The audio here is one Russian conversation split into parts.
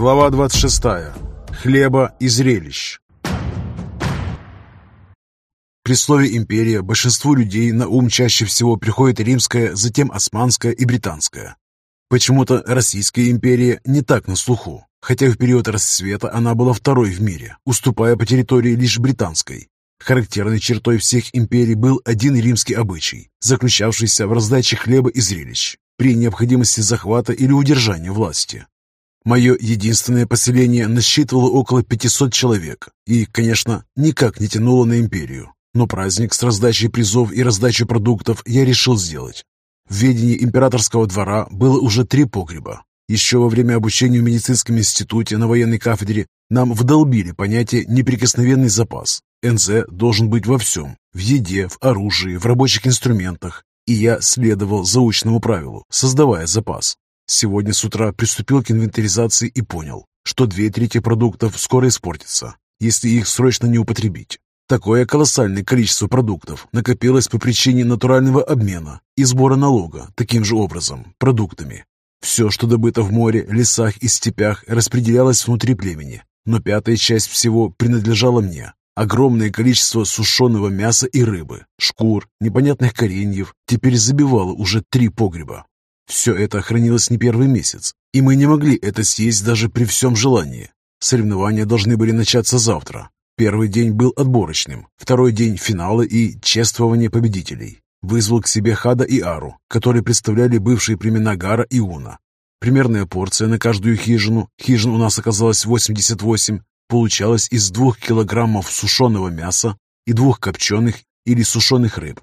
Глава 26. Хлеба и зрелищ. При слове «империя» большинству людей на ум чаще всего приходит римская, затем османская и британская. Почему-то Российская империя не так на слуху, хотя в период расцвета она была второй в мире, уступая по территории лишь британской. Характерной чертой всех империй был один римский обычай, заключавшийся в раздаче хлеба и зрелищ при необходимости захвата или удержания власти. Мое единственное поселение насчитывало около 500 человек и, конечно, никак не тянуло на империю. Но праздник с раздачей призов и раздачей продуктов я решил сделать. В ведении императорского двора было уже три погреба. Еще во время обучения в медицинском институте на военной кафедре нам вдолбили понятие «неприкосновенный запас». НЗ должен быть во всем – в еде, в оружии, в рабочих инструментах. И я следовал заученному правилу, создавая запас. Сегодня с утра приступил к инвентаризации и понял, что две трети продуктов скоро испортятся, если их срочно не употребить. Такое колоссальное количество продуктов накопилось по причине натурального обмена и сбора налога таким же образом, продуктами. Все, что добыто в море, лесах и степях, распределялось внутри племени, но пятая часть всего принадлежала мне. Огромное количество сушеного мяса и рыбы, шкур, непонятных кореньев теперь забивало уже три погреба. Все это хранилось не первый месяц, и мы не могли это съесть даже при всем желании. Соревнования должны были начаться завтра. Первый день был отборочным, второй день – финалы и чествование победителей. Вызвал к себе Хада и Ару, которые представляли бывшие племена Гара и Уна. Примерная порция на каждую хижину, хижин у нас оказалось 88, получалась из двух килограммов сушеного мяса и двух копченых или сушеных рыб.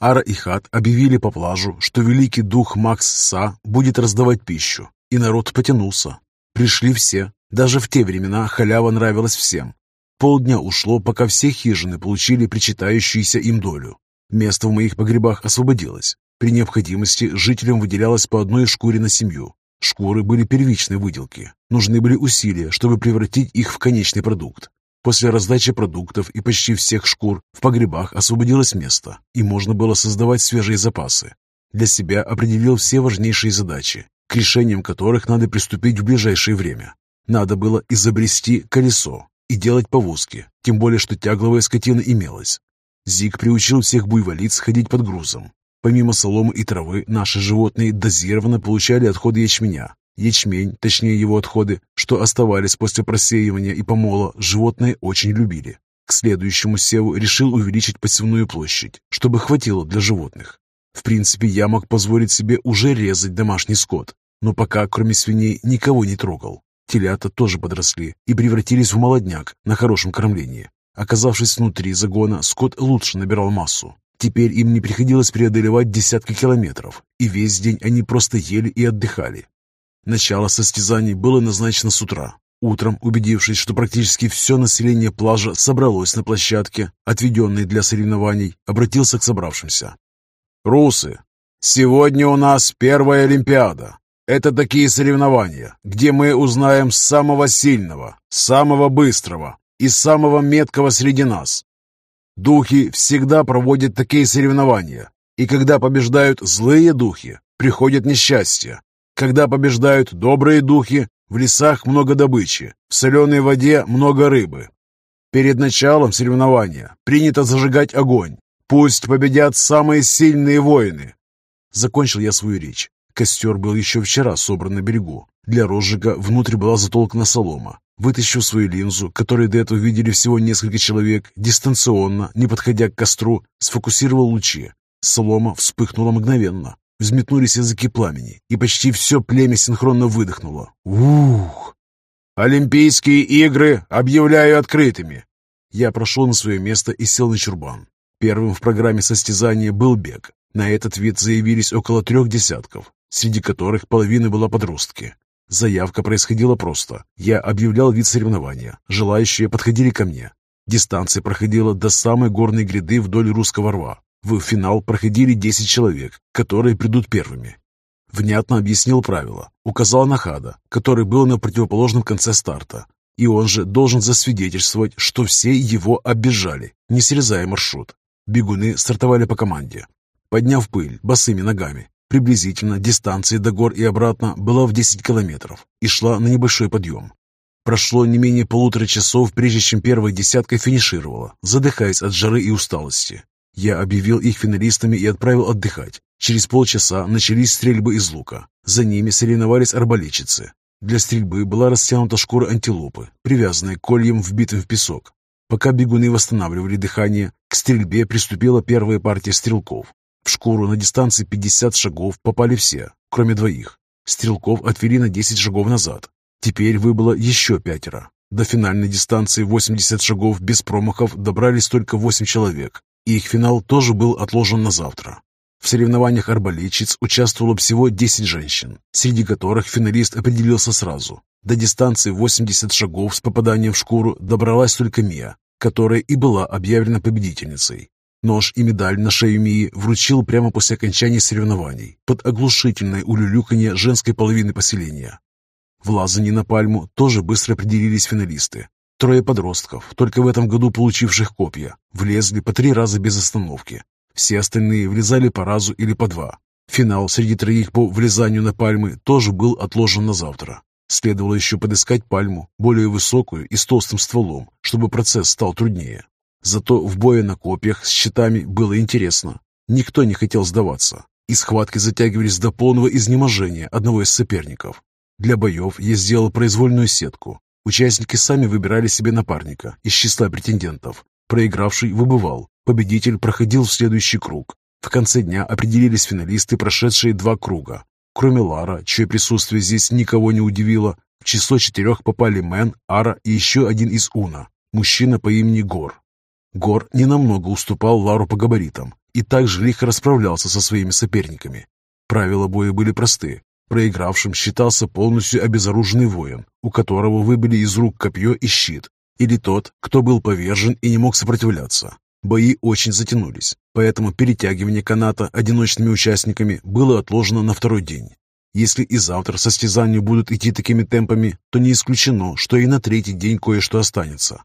Ара и Хат объявили по плажу, что великий дух Макс Са будет раздавать пищу, и народ потянулся. Пришли все, даже в те времена халява нравилась всем. Полдня ушло, пока все хижины получили причитающуюся им долю. Место в моих погребах освободилось. При необходимости жителям выделялось по одной шкуре на семью. Шкуры были первичной выделки. Нужны были усилия, чтобы превратить их в конечный продукт. После раздачи продуктов и почти всех шкур в погребах освободилось место, и можно было создавать свежие запасы. Для себя определил все важнейшие задачи, к решениям которых надо приступить в ближайшее время. Надо было изобрести колесо и делать повозки, тем более что тягловая скотина имелась. Зиг приучил всех буйволиц ходить под грузом. Помимо соломы и травы, наши животные дозированно получали отходы ячменя, Ячмень, точнее его отходы, что оставались после просеивания и помола, животные очень любили. К следующему севу решил увеличить посевную площадь, чтобы хватило для животных. В принципе, я мог позволить себе уже резать домашний скот, но пока, кроме свиней, никого не трогал. Телята тоже подросли и превратились в молодняк на хорошем кормлении. Оказавшись внутри загона, скот лучше набирал массу. Теперь им не приходилось преодолевать десятки километров, и весь день они просто ели и отдыхали, Начало состязаний было назначено с утра. Утром, убедившись, что практически все население плажа собралось на площадке, отведенной для соревнований, обратился к собравшимся. «Русы, сегодня у нас первая Олимпиада. Это такие соревнования, где мы узнаем самого сильного, самого быстрого и самого меткого среди нас. Духи всегда проводят такие соревнования, и когда побеждают злые духи, приходит несчастье, когда побеждают добрые духи, в лесах много добычи, в соленой воде много рыбы. Перед началом соревнования принято зажигать огонь. Пусть победят самые сильные воины. Закончил я свою речь. Костер был еще вчера собран на берегу. Для розжига внутрь была затолкана солома. Вытащив свою линзу, которую до этого видели всего несколько человек, дистанционно, не подходя к костру, сфокусировал лучи. Солома вспыхнула мгновенно. Взметнулись языки пламени, и почти все племя синхронно выдохнуло. Ух! «Олимпийские игры объявляю открытыми!» Я прошел на свое место и сел на чурбан. Первым в программе состязания был бег. На этот вид заявились около трех десятков, среди которых половина была подростки. Заявка происходила просто. Я объявлял вид соревнования. Желающие подходили ко мне. Дистанция проходила до самой горной гряды вдоль русского рва. В финал проходили 10 человек, которые придут первыми. Внятно объяснил правила, указал на Хада, который был на противоположном конце старта. И он же должен засвидетельствовать, что все его оббежали, не срезая маршрут. Бегуны стартовали по команде. Подняв пыль босыми ногами, Приблизительно дистанция до гор и обратно была в 10 километров и шла на небольшой подъем. Прошло не менее полутора часов, прежде чем первая десятка финишировала, задыхаясь от жары и усталости. Я объявил их финалистами и отправил отдыхать. Через полчаса начались стрельбы из лука. За ними соревновались арбалетчицы. Для стрельбы была растянута шкура антилопы, привязанная кольем, вбитым в песок. Пока бегуны восстанавливали дыхание, к стрельбе приступила первая партия стрелков. В шкуру на дистанции 50 шагов попали все, кроме двоих. Стрелков отвели на 10 шагов назад. Теперь выбыло еще пятеро. До финальной дистанции 80 шагов без промахов добрались только 8 человек, и их финал тоже был отложен на завтра. В соревнованиях арбалетчиц участвовало всего 10 женщин, среди которых финалист определился сразу. До дистанции 80 шагов с попаданием в шкуру добралась только Мия, которая и была объявлена победительницей. Нож и медаль на шею Мии вручил прямо после окончания соревнований под оглушительное улюлюканье женской половины поселения. В лазании на пальму тоже быстро определились финалисты. Трое подростков, только в этом году получивших копья, влезли по три раза без остановки. Все остальные влезали по разу или по два. Финал среди троих по влезанию на пальмы тоже был отложен на завтра. Следовало еще подыскать пальму, более высокую и с толстым стволом, чтобы процесс стал труднее. Зато в бое на копьях с щитами было интересно. Никто не хотел сдаваться, и схватки затягивались до полного изнеможения одного из соперников. Для боев я сделал произвольную сетку. Участники сами выбирали себе напарника из числа претендентов. Проигравший выбывал, победитель проходил в следующий круг. В конце дня определились финалисты, прошедшие два круга. Кроме Лара, чье присутствие здесь никого не удивило, в число четырех попали Мэн, Ара и еще один из Уна, мужчина по имени Гор. Гор ненамного уступал Лару по габаритам и также лихо расправлялся со своими соперниками. Правила боя были просты. Проигравшим считался полностью обезоруженный воин, у которого выбили из рук копье и щит, или тот, кто был повержен и не мог сопротивляться. Бои очень затянулись, поэтому перетягивание каната одиночными участниками было отложено на второй день. Если и завтра состязания будут идти такими темпами, то не исключено, что и на третий день кое-что останется.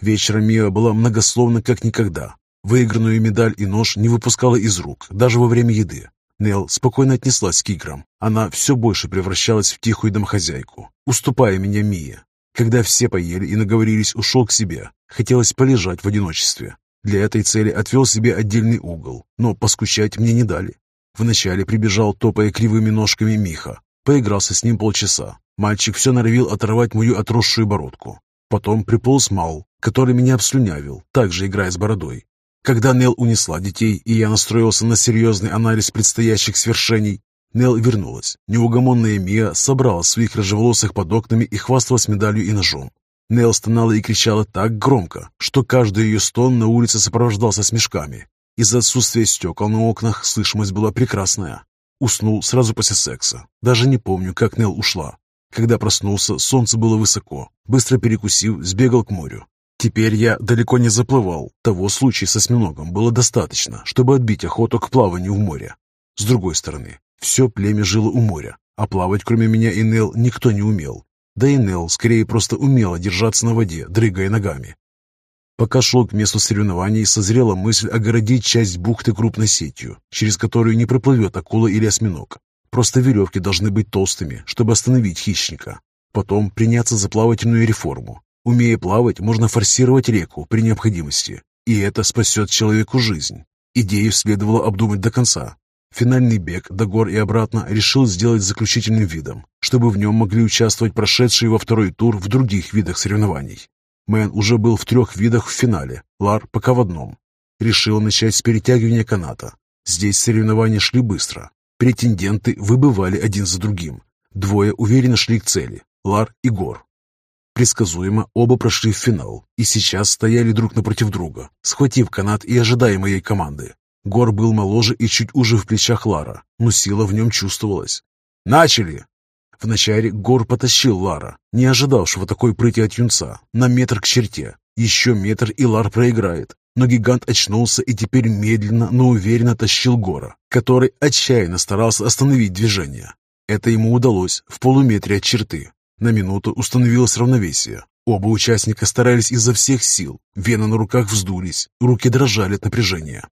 Вечером Мия была многословна как никогда. Выигранную медаль и нож не выпускала из рук, даже во время еды. Нел спокойно отнеслась к играм. Она все больше превращалась в тихую домохозяйку, уступая меня Мие. Когда все поели и наговорились, ушел к себе. Хотелось полежать в одиночестве. Для этой цели отвел себе отдельный угол, но поскучать мне не дали. Вначале прибежал, топая кривыми ножками Миха. Поигрался с ним полчаса. Мальчик все норовил оторвать мою отросшую бородку. Потом приполз Мал, который меня обслюнявил, также играя с бородой. Когда Нел унесла детей, и я настроился на серьезный анализ предстоящих свершений, Нел вернулась. Неугомонная Мия собрала своих рыжеволосых под окнами и хвасталась медалью и ножом. Нел стонала и кричала так громко, что каждый ее стон на улице сопровождался смешками. Из-за отсутствия стекол на окнах слышимость была прекрасная. Уснул сразу после секса. Даже не помню, как Нел ушла. Когда проснулся, солнце было высоко. Быстро перекусив, сбегал к морю. Теперь я далеко не заплывал. Того случая со осьминогом было достаточно, чтобы отбить охоту к плаванию в море. С другой стороны, все племя жило у моря, а плавать кроме меня и Нел никто не умел. Да и Нел скорее просто умела держаться на воде, дрыгая ногами. Пока шел к месту соревнований, созрела мысль огородить часть бухты крупной сетью, через которую не проплывет акула или осьминог. Просто веревки должны быть толстыми, чтобы остановить хищника. Потом приняться за плавательную реформу. Умея плавать, можно форсировать реку при необходимости, и это спасет человеку жизнь. Идею следовало обдумать до конца. Финальный бег до гор и обратно решил сделать заключительным видом, чтобы в нем могли участвовать прошедшие во второй тур в других видах соревнований. Мэн уже был в трех видах в финале, Лар пока в одном. Решил начать с перетягивания каната. Здесь соревнования шли быстро, Претенденты выбывали один за другим. Двое уверенно шли к цели – Лар и Гор. Предсказуемо оба прошли в финал и сейчас стояли друг напротив друга, схватив канат и ожидая моей команды. Гор был моложе и чуть уже в плечах Лара, но сила в нем чувствовалась. «Начали!» Вначале Гор потащил Лара, не ожидавшего такой прыти от юнца, на метр к черте. Еще метр, и Лар проиграет но гигант очнулся и теперь медленно, но уверенно тащил Гора, который отчаянно старался остановить движение. Это ему удалось в полуметре от черты. На минуту установилось равновесие. Оба участника старались изо всех сил, вены на руках вздулись, руки дрожали от напряжения.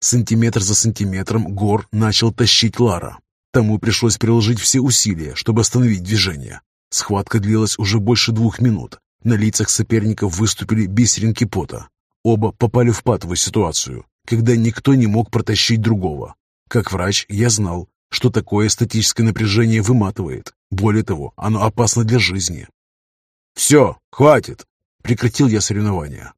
Сантиметр за сантиметром Гор начал тащить Лара. Тому пришлось приложить все усилия, чтобы остановить движение. Схватка длилась уже больше двух минут. На лицах соперников выступили бисеринки пота. Оба попали в патовую ситуацию, когда никто не мог протащить другого. Как врач я знал, что такое статическое напряжение выматывает. Более того, оно опасно для жизни. «Все, хватит!» Прекратил я соревнования.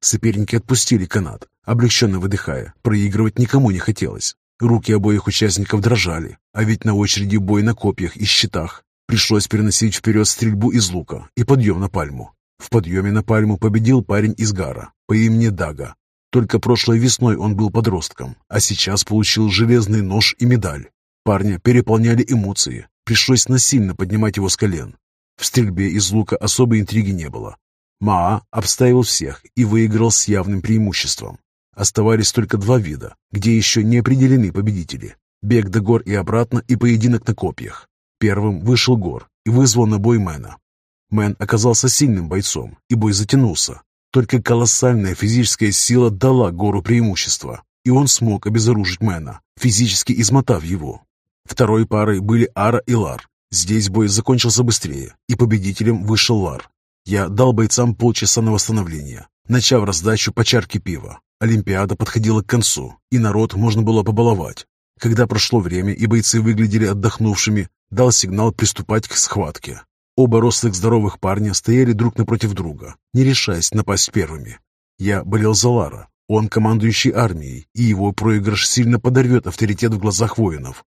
Соперники отпустили канат, облегченно выдыхая. Проигрывать никому не хотелось. Руки обоих участников дрожали, а ведь на очереди бой на копьях и щитах. Пришлось переносить вперед стрельбу из лука и подъем на пальму. В подъеме на пальму победил парень из Гара по имени Дага. Только прошлой весной он был подростком, а сейчас получил железный нож и медаль. Парня переполняли эмоции. Пришлось насильно поднимать его с колен. В стрельбе из лука особой интриги не было. Маа обставил всех и выиграл с явным преимуществом. Оставались только два вида, где еще не определены победители. Бег до гор и обратно и поединок на копьях. Первым вышел Гор и вызвал на бой Мэна. Мэн оказался сильным бойцом, и бой затянулся. Только колоссальная физическая сила дала Гору преимущество, и он смог обезоружить Мэна, физически измотав его. Второй парой были Ара и Лар. Здесь бой закончился быстрее, и победителем вышел Лар. Я дал бойцам полчаса на восстановление, начав раздачу по чарке пива. Олимпиада подходила к концу, и народ можно было побаловать. Когда прошло время и бойцы выглядели отдохнувшими, дал сигнал приступать к схватке. Оба рослых здоровых парня стояли друг напротив друга, не решаясь напасть первыми. Я болел за Лара, он командующий армией, и его проигрыш сильно подорвет авторитет в глазах воинов.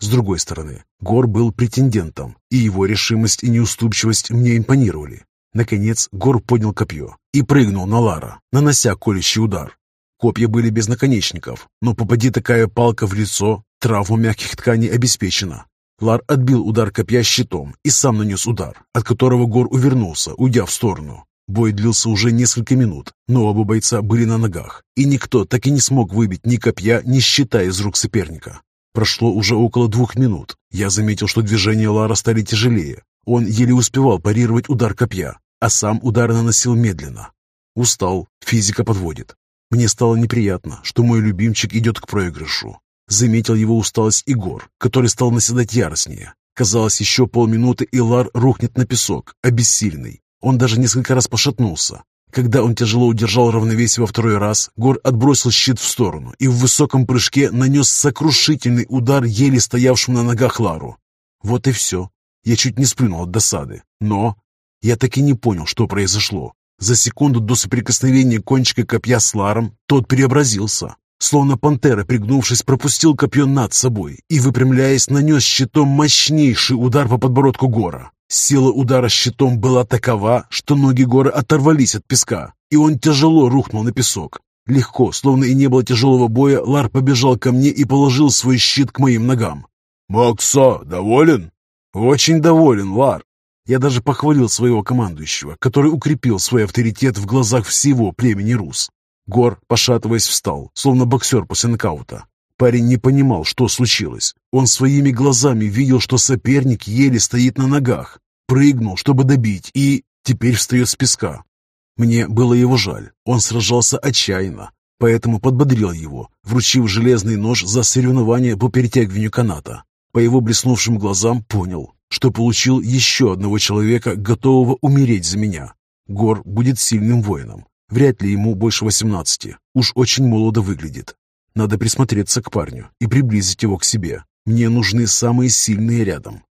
С другой стороны, Гор был претендентом, и его решимость и неуступчивость мне импонировали. Наконец Гор поднял копье и прыгнул на Лара, нанося колющий удар. Копья были без наконечников, но попади такая палка в лицо, травма мягких тканей обеспечена. Лар отбил удар копья щитом и сам нанес удар, от которого Гор увернулся, уйдя в сторону. Бой длился уже несколько минут, но оба бойца были на ногах, и никто так и не смог выбить ни копья, ни щита из рук соперника. Прошло уже около двух минут. Я заметил, что движения Лара стали тяжелее. Он еле успевал парировать удар копья, а сам удар наносил медленно. Устал, физика подводит. Мне стало неприятно, что мой любимчик идет к проигрышу. Заметил его усталость Игор, который стал наседать яростнее. Казалось, еще полминуты, и Лар рухнет на песок, обессильный. Он даже несколько раз пошатнулся. Когда он тяжело удержал равновесие во второй раз, Гор отбросил щит в сторону и в высоком прыжке нанес сокрушительный удар еле стоявшему на ногах Лару. Вот и все. Я чуть не сплюнул от досады. Но я так и не понял, что произошло. За секунду до соприкосновения кончика копья с Ларом тот преобразился. Словно пантера, пригнувшись, пропустил копье над собой и, выпрямляясь, нанес щитом мощнейший удар по подбородку Гора. Сила удара щитом была такова, что ноги Гора оторвались от песка, и он тяжело рухнул на песок. Легко, словно и не было тяжелого боя, Лар побежал ко мне и положил свой щит к моим ногам. «Макса, доволен?» «Очень доволен, Лар. Я даже похвалил своего командующего, который укрепил свой авторитет в глазах всего племени Рус. Гор, пошатываясь, встал, словно боксер после нокаута. Парень не понимал, что случилось. Он своими глазами видел, что соперник еле стоит на ногах. Прыгнул, чтобы добить, и теперь встает с песка. Мне было его жаль. Он сражался отчаянно, поэтому подбодрил его, вручив железный нож за соревнование по перетягиванию каната. По его блеснувшим глазам понял, что получил еще одного человека, готового умереть за меня. Гор будет сильным воином. Вряд ли ему больше восемнадцати. Уж очень молодо выглядит. Надо присмотреться к парню и приблизить его к себе. Мне нужны самые сильные рядом.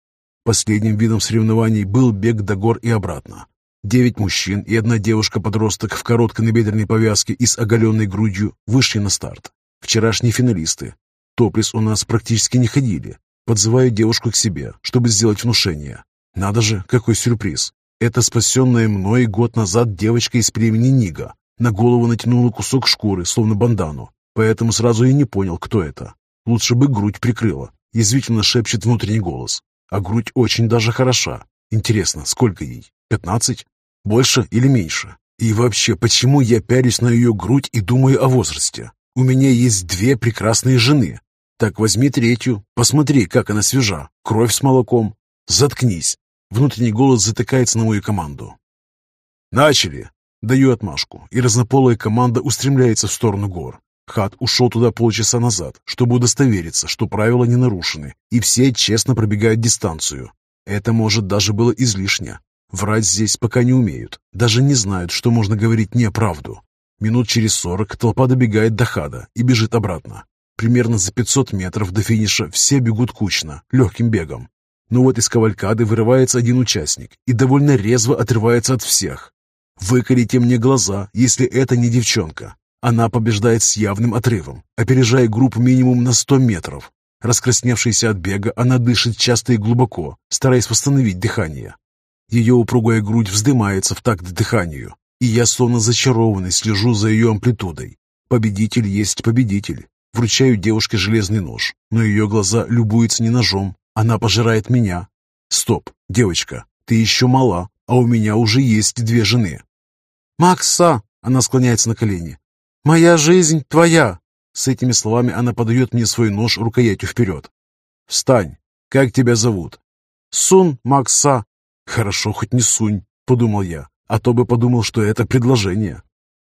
Последним видом соревнований был бег до гор и обратно. Девять мужчин и одна девушка-подросток в короткой набедренной повязке и с оголенной грудью вышли на старт. Вчерашние финалисты. Топлис у нас практически не ходили, Подзываю девушку к себе, чтобы сделать внушение. Надо же, какой сюрприз. Это спасенная мной год назад девочка из племени Нига. На голову натянула кусок шкуры, словно бандану. Поэтому сразу и не понял, кто это. Лучше бы грудь прикрыла. Язвительно шепчет внутренний голос. А грудь очень даже хороша. Интересно, сколько ей? Пятнадцать? Больше или меньше? И вообще, почему я пялюсь на ее грудь и думаю о возрасте? У меня есть две прекрасные жены, так возьми третью, посмотри, как она свежа, кровь с молоком. Заткнись. Внутренний голос затыкается на мою команду. Начали. Даю отмашку, и разнополая команда устремляется в сторону гор. Хат ушел туда полчаса назад, чтобы удостовериться, что правила не нарушены, и все честно пробегают дистанцию. Это, может, даже было излишне. Врать здесь пока не умеют, даже не знают, что можно говорить неправду. Минут через сорок толпа добегает до хада и бежит обратно. Примерно за 500 метров до финиша все бегут кучно, легким бегом. Но вот из кавалькады вырывается один участник и довольно резво отрывается от всех. Выкорите мне глаза, если это не девчонка. Она побеждает с явным отрывом, опережая группу минимум на 100 метров. Раскрасневшаяся от бега, она дышит часто и глубоко, стараясь восстановить дыхание. Ее упругая грудь вздымается в такт дыханию, и я словно зачарованный слежу за ее амплитудой. Победитель есть победитель. Вручаю девушке железный нож, но ее глаза любуются не ножом, она пожирает меня. Стоп, девочка, ты еще мала, а у меня уже есть две жены. Макса, она склоняется на колени. Моя жизнь твоя. С этими словами она подает мне свой нож рукоятью вперед. Встань. Как тебя зовут? Сун Макса. Хорошо, хоть не Сунь, подумал я, а то бы подумал, что это предложение.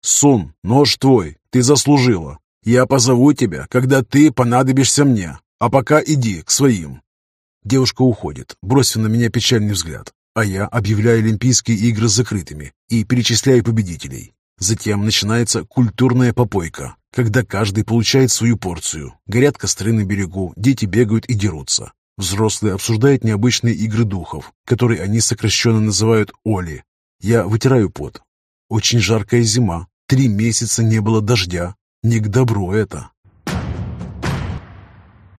Сун, нож твой, ты заслужила. Я позову тебя, когда ты понадобишься мне, а пока иди к своим. Девушка уходит, бросив на меня печальный взгляд, а я объявляю Олимпийские игры закрытыми и перечисляю победителей. Затем начинается культурная попойка, когда каждый получает свою порцию. Горят костры на берегу, дети бегают и дерутся. Взрослые обсуждают необычные игры духов, которые они сокращенно называют «Оли». Я вытираю пот. Очень жаркая зима, три месяца не было дождя. Не к добру это.